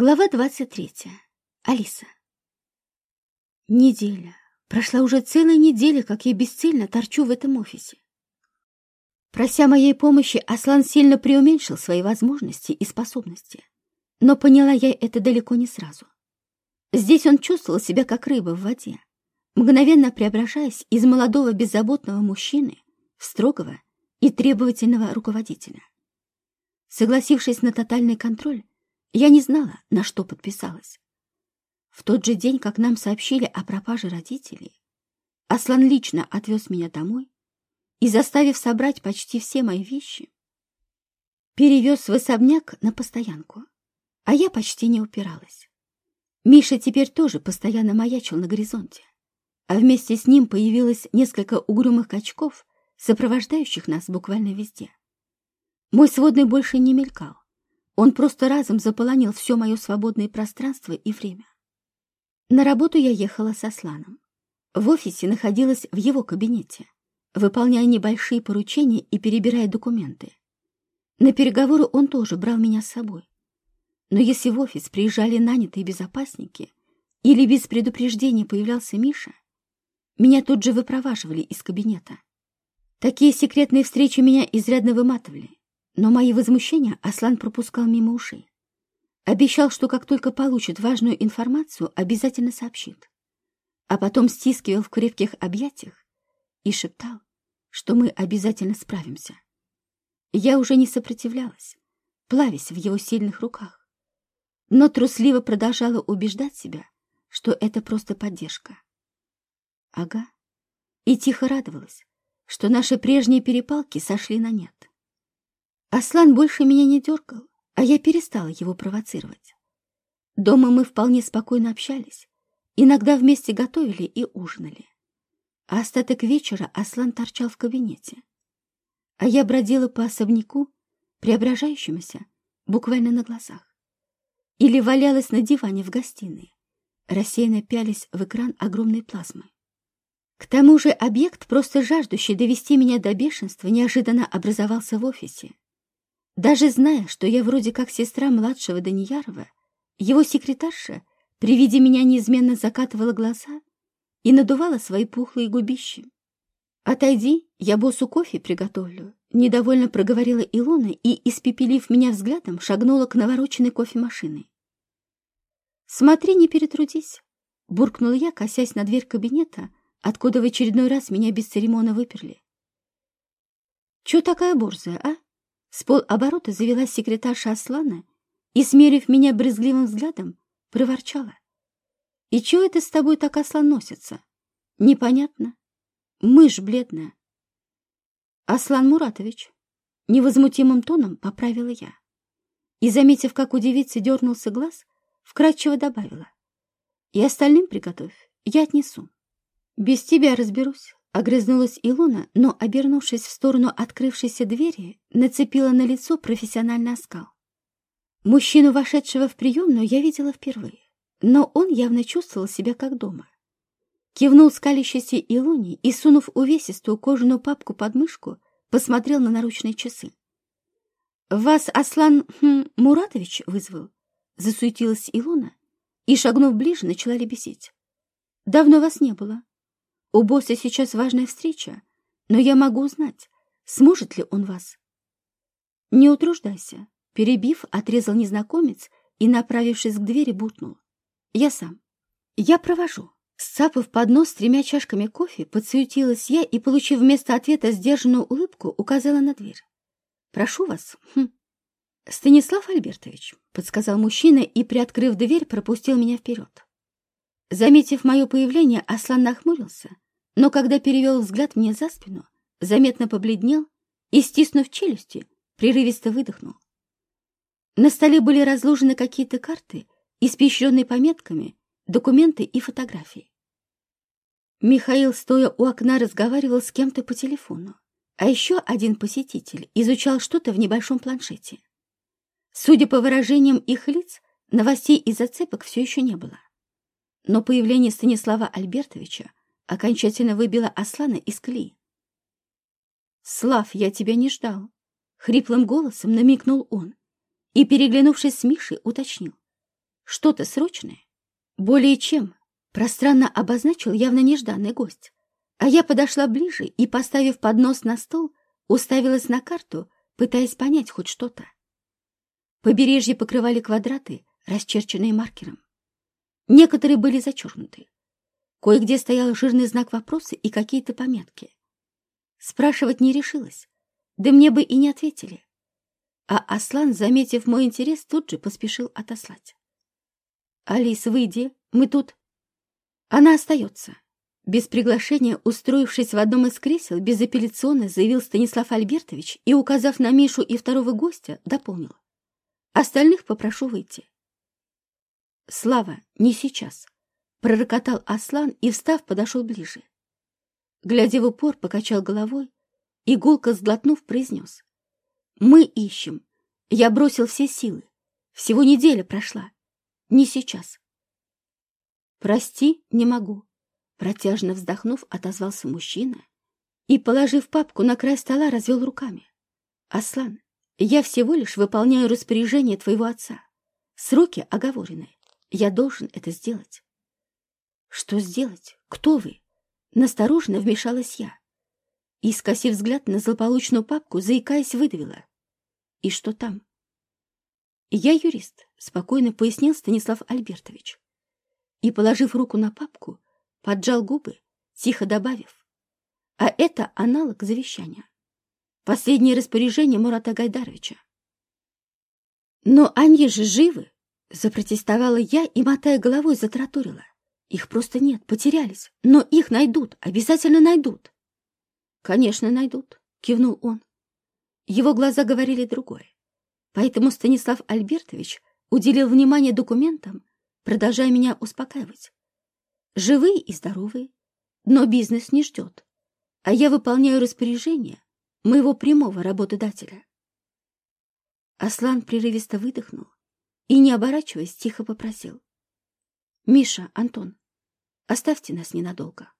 Глава 23. Алиса. Неделя. Прошла уже целая неделя, как я бесцельно торчу в этом офисе. Прося моей помощи, Аслан сильно преуменьшил свои возможности и способности. Но поняла я это далеко не сразу. Здесь он чувствовал себя как рыба в воде, мгновенно преображаясь из молодого беззаботного мужчины в строгого и требовательного руководителя. Согласившись на тотальный контроль, я не знала, на что подписалась. В тот же день, как нам сообщили о пропаже родителей, Аслан лично отвез меня домой и, заставив собрать почти все мои вещи, перевез в особняк на постоянку, а я почти не упиралась. Миша теперь тоже постоянно маячил на горизонте, а вместе с ним появилось несколько угрюмых качков, сопровождающих нас буквально везде. Мой сводный больше не мелькал, он просто разом заполонил все мое свободное пространство и время. На работу я ехала со Сланом. В офисе находилась в его кабинете, выполняя небольшие поручения и перебирая документы. На переговоры он тоже брал меня с собой. Но если в офис приезжали нанятые безопасники или без предупреждения появлялся Миша, меня тут же выпроваживали из кабинета. Такие секретные встречи меня изрядно выматывали. Но мои возмущения Аслан пропускал мимо ушей. Обещал, что как только получит важную информацию, обязательно сообщит. А потом стискивал в крепких объятиях и шептал, что мы обязательно справимся. Я уже не сопротивлялась, плавясь в его сильных руках, но трусливо продолжала убеждать себя, что это просто поддержка. Ага. И тихо радовалась, что наши прежние перепалки сошли на нет. Аслан больше меня не дергал, а я перестала его провоцировать. Дома мы вполне спокойно общались, иногда вместе готовили и ужинали. А остаток вечера Аслан торчал в кабинете. А я бродила по особняку, преображающемуся буквально на глазах. Или валялась на диване в гостиной, рассеянно пялись в экран огромной плазмы. К тому же объект, просто жаждущий довести меня до бешенства, неожиданно образовался в офисе. Даже зная, что я вроде как сестра младшего Даниярова, его секретарша при виде меня неизменно закатывала глаза и надувала свои пухлые губищи. «Отойди, я боссу кофе приготовлю», — недовольно проговорила Илона и, испепелив меня взглядом, шагнула к навороченной кофемашиной. «Смотри, не перетрудись», — буркнула я, косясь на дверь кабинета, откуда в очередной раз меня без церемона выперли. «Чё такая борзая, а?» С полоборота завелась секретарша Аслана и, смерив меня брезгливым взглядом, проворчала. «И чего это с тобой так Аслан носится? Непонятно. Мышь бледная». «Аслан Муратович», — невозмутимым тоном поправила я. И, заметив, как у девицы дернулся глаз, вкратчиво добавила. «И остальным приготовь, я отнесу. Без тебя разберусь». Огрызнулась Илона, но, обернувшись в сторону открывшейся двери, нацепила на лицо профессиональный оскал. Мужчину, вошедшего в приемную, я видела впервые, но он явно чувствовал себя как дома. Кивнул скалящейся Илоне и, сунув увесистую кожаную папку под мышку, посмотрел на наручные часы. «Вас Аслан хм, Муратович вызвал?» Засуетилась Илона и, шагнув ближе, начала лебезить. «Давно вас не было. У босса сейчас важная встреча, но я могу узнать, сможет ли он вас. Не утруждайся. Перебив, отрезал незнакомец и, направившись к двери, бутнул. Я сам. Я провожу. Сцапав поднос с тремя чашками кофе, подсуетилась я и, получив вместо ответа сдержанную улыбку, указала на дверь. «Прошу вас». Хм. «Станислав Альбертович», — подсказал мужчина и, приоткрыв дверь, пропустил меня вперед. Заметив мое появление, Аслан нахмурился, но когда перевел взгляд мне за спину, заметно побледнел и, стиснув челюсти, прерывисто выдохнул. На столе были разложены какие-то карты, испещренные пометками, документы и фотографии. Михаил, стоя у окна, разговаривал с кем-то по телефону, а еще один посетитель изучал что-то в небольшом планшете. Судя по выражениям их лиц, новостей и зацепок все еще не было. Но появление Станислава Альбертовича окончательно выбило Аслана из колеи. «Слав, я тебя не ждал», — хриплым голосом намекнул он и, переглянувшись с Мишей, уточнил. Что-то срочное? Более чем. Пространно обозначил явно нежданный гость. А я подошла ближе и, поставив поднос на стол, уставилась на карту, пытаясь понять хоть что-то. Побережье покрывали квадраты, расчерченные маркером. Некоторые были зачеркнуты. Кое-где стоял жирный знак вопроса и какие-то пометки. Спрашивать не решилась, да мне бы и не ответили. А Аслан, заметив мой интерес, тут же поспешил отослать. «Алис, выйди, мы тут...» Она остается. Без приглашения, устроившись в одном из кресел, безапелляционно заявил Станислав Альбертович и, указав на Мишу и второго гостя, дополнил. Остальных попрошу выйти. Слава, не сейчас. Пророкотал Аслан и, встав, подошел ближе. Глядя в упор, покачал головой и, гулко сглотнув, произнес. Мы ищем. Я бросил все силы. Всего неделя прошла. Не сейчас. Прости, не могу. Протяжно вздохнув, отозвался мужчина и, положив папку на край стола, развел руками. Аслан, я всего лишь выполняю распоряжение твоего отца. Сроки оговорены. Я должен это сделать. Что сделать? Кто вы? Настороженно вмешалась я. И, скосив взгляд на злополучную папку, заикаясь, выдавила. И что там? Я юрист, спокойно пояснил Станислав Альбертович. И, положив руку на папку, поджал губы, тихо добавив. А это аналог завещания. Последнее распоряжение Мурата Гайдаровича. «Но они же живы!» — запротестовала я и, мотая головой, затраторила. «Их просто нет, потерялись, но их найдут, обязательно найдут!» «Конечно, найдут», — кивнул он. Его глаза говорили другое. Поэтому Станислав Альбертович уделил внимание документам, продолжая меня успокаивать. Живые и здоровые, но бизнес не ждет, а я выполняю распоряжение, моего прямого работодателя. Аслан прерывисто выдохнул и, не оборачиваясь, тихо попросил. «Миша, Антон, оставьте нас ненадолго».